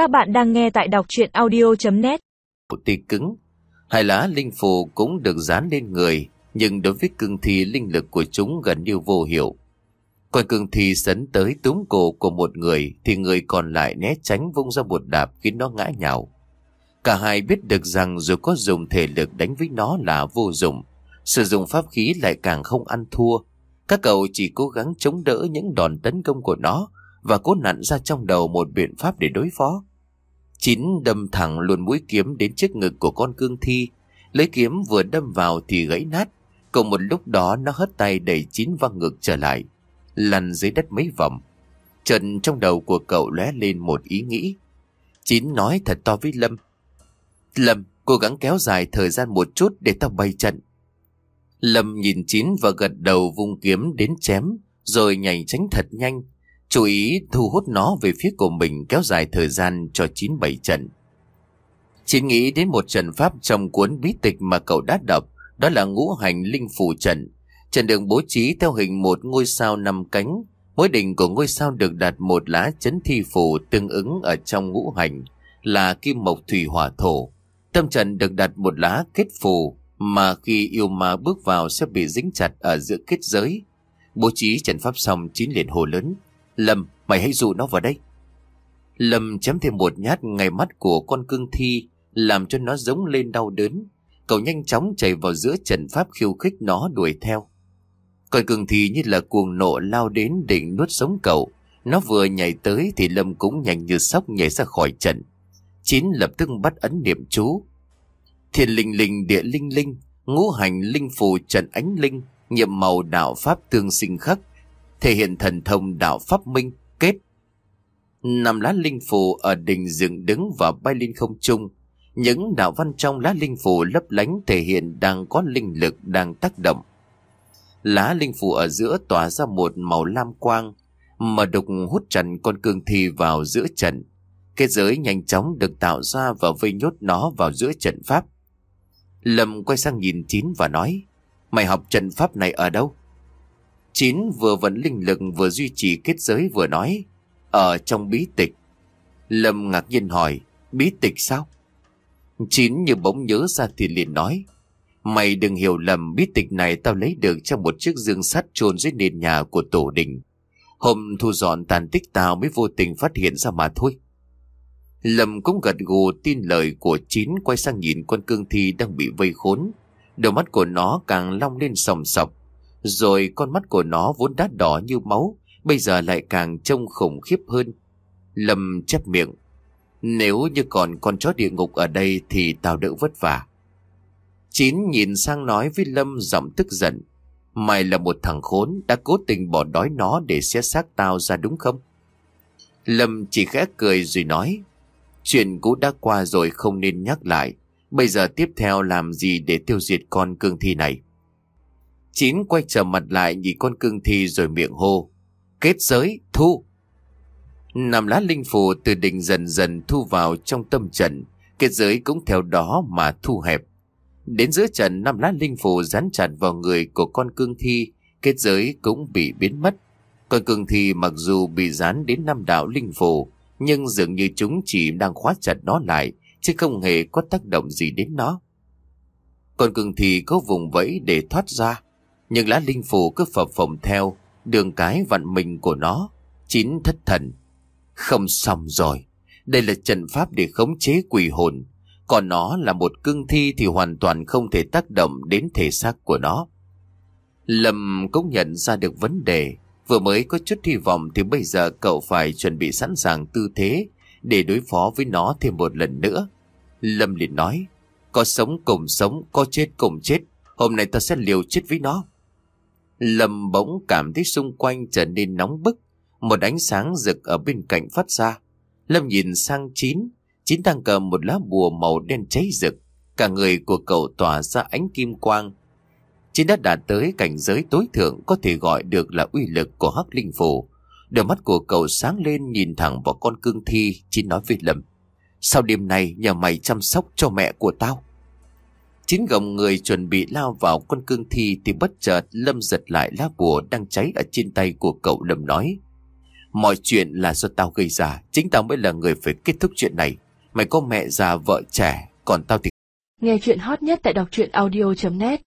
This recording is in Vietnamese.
Các bạn đang nghe tại đọc chuyện audio.net Tì cứng. Hai lá linh phù cũng được dán lên người, nhưng đối với cương thi linh lực của chúng gần như vô hiệu. Còn cương thi sấn tới túm cổ của một người thì người còn lại né tránh vung ra một đạp khiến nó ngã nhào. Cả hai biết được rằng dù có dùng thể lực đánh với nó là vô dụng, sử dụng pháp khí lại càng không ăn thua. Các cậu chỉ cố gắng chống đỡ những đòn tấn công của nó và cố nặn ra trong đầu một biện pháp để đối phó. Chín đâm thẳng luôn mũi kiếm đến trước ngực của con cương thi. Lấy kiếm vừa đâm vào thì gãy nát. Cùng một lúc đó nó hất tay đẩy chín văng ngực trở lại. Lăn dưới đất mấy vòng. Trần trong đầu của cậu lóe lên một ý nghĩ. Chín nói thật to với Lâm. Lâm, cố gắng kéo dài thời gian một chút để tao bay trận. Lâm nhìn Chín và gật đầu vung kiếm đến chém, rồi nhảy tránh thật nhanh. Chú ý thu hút nó về phía của mình kéo dài thời gian cho 9-7 trận. Chỉ nghĩ đến một trận pháp trong cuốn bí tịch mà cậu đã đọc, đó là ngũ hành linh phù trận. Trận đường bố trí theo hình một ngôi sao năm cánh, mỗi đỉnh của ngôi sao được đặt một lá chấn thi phù tương ứng ở trong ngũ hành, là kim mộc thủy hỏa thổ. Tâm trận được đặt một lá kết phù, mà khi yêu ma bước vào sẽ bị dính chặt ở giữa kết giới. Bố trí trận pháp xong chín liền hồ lớn. Lâm, mày hãy dụ nó vào đây. Lâm chém thêm một nhát ngay mắt của con cương thi, làm cho nó giống lên đau đớn. Cậu nhanh chóng chạy vào giữa trận pháp khiêu khích nó đuổi theo. Con cương thi như là cuồng nộ lao đến định nuốt sống cậu. Nó vừa nhảy tới thì Lâm cũng nhanh như sóc nhảy ra khỏi trận. Chín lập tức bắt ấn niệm chú. Thiên linh linh địa linh linh, ngũ hành linh phù trận ánh linh, nhiệm màu đạo pháp tương sinh khắc, thể hiện thần thông đạo pháp minh kết. Nằm lá linh phù ở đỉnh dựng đứng và bay lên không trung. Những đạo văn trong lá linh phù lấp lánh thể hiện đang có linh lực đang tác động. Lá linh phù ở giữa tỏa ra một màu lam quang, mà đục hút trần con cương thi vào giữa trận. Cái giới nhanh chóng được tạo ra và vây nhốt nó vào giữa trận pháp. Lâm quay sang nhìn Chín và nói, mày học trận pháp này ở đâu? Chín vừa vẫn linh lực vừa duy trì kết giới vừa nói, ở trong bí tịch. Lâm ngạc nhiên hỏi, bí tịch sao? Chín như bỗng nhớ ra thì liền nói, mày đừng hiểu lầm bí tịch này tao lấy được trong một chiếc dương sắt chôn dưới nền nhà của tổ đình. Hôm thu dọn tàn tích tao mới vô tình phát hiện ra mà thôi. Lâm cũng gật gù tin lời của Chín quay sang nhìn con cương thi đang bị vây khốn. Đôi mắt của nó càng long lên sòng sọc. Rồi con mắt của nó vốn đã đỏ như máu, bây giờ lại càng trông khủng khiếp hơn. Lâm chép miệng. Nếu như còn con chó địa ngục ở đây thì tao đỡ vất vả. Chín nhìn sang nói với Lâm giọng tức giận. Mày là một thằng khốn đã cố tình bỏ đói nó để xé xác tao ra đúng không? Lâm chỉ khẽ cười rồi nói. Chuyện cũ đã qua rồi không nên nhắc lại. Bây giờ tiếp theo làm gì để tiêu diệt con cương thi này? Chín quay trở mặt lại nhìn con cương thi rồi miệng hô. Kết giới, thu. Nằm lá linh phù từ đỉnh dần dần thu vào trong tâm trận. Kết giới cũng theo đó mà thu hẹp. Đến giữa trận năm lá linh phù dán chặt vào người của con cương thi. Kết giới cũng bị biến mất. Con cương thi mặc dù bị dán đến năm đạo linh phù nhưng dường như chúng chỉ đang khóa chặt nó lại, chứ không hề có tác động gì đến nó. con cương thi có vùng vẫy để thoát ra, nhưng lá linh phù cứ phập phồng theo, đường cái vận mình của nó, chín thất thần. Không xong rồi, đây là trận pháp để khống chế quỷ hồn, còn nó là một cương thi thì hoàn toàn không thể tác động đến thể xác của nó. Lâm cũng nhận ra được vấn đề, Vừa mới có chút hy vọng thì bây giờ cậu phải chuẩn bị sẵn sàng tư thế để đối phó với nó thêm một lần nữa. Lâm liền nói, có sống cùng sống, có chết cùng chết, hôm nay ta sẽ liều chết với nó. Lâm bỗng cảm thấy xung quanh trở nên nóng bức, một ánh sáng rực ở bên cạnh phát ra. Lâm nhìn sang Chín, Chín đang cầm một lá bùa màu đen cháy rực, cả người của cậu tỏa ra ánh kim quang, Chín đã đạt tới cảnh giới tối thượng có thể gọi được là uy lực của hắc linh phù. Đôi mắt của cậu sáng lên nhìn thẳng vào con cương thi, chín nói với Lâm. Sau đêm này nhờ mày chăm sóc cho mẹ của tao. Chín gồng người chuẩn bị lao vào con cương thi thì bất chợt Lâm giật lại lá bùa đang cháy ở trên tay của cậu Lâm nói. Mọi chuyện là do tao gây ra, Chính tao mới là người phải kết thúc chuyện này Mày có mẹ già, vợ trẻ, Còn tao thì Nghe chuyện hot nhất tại đọc truyện audio.net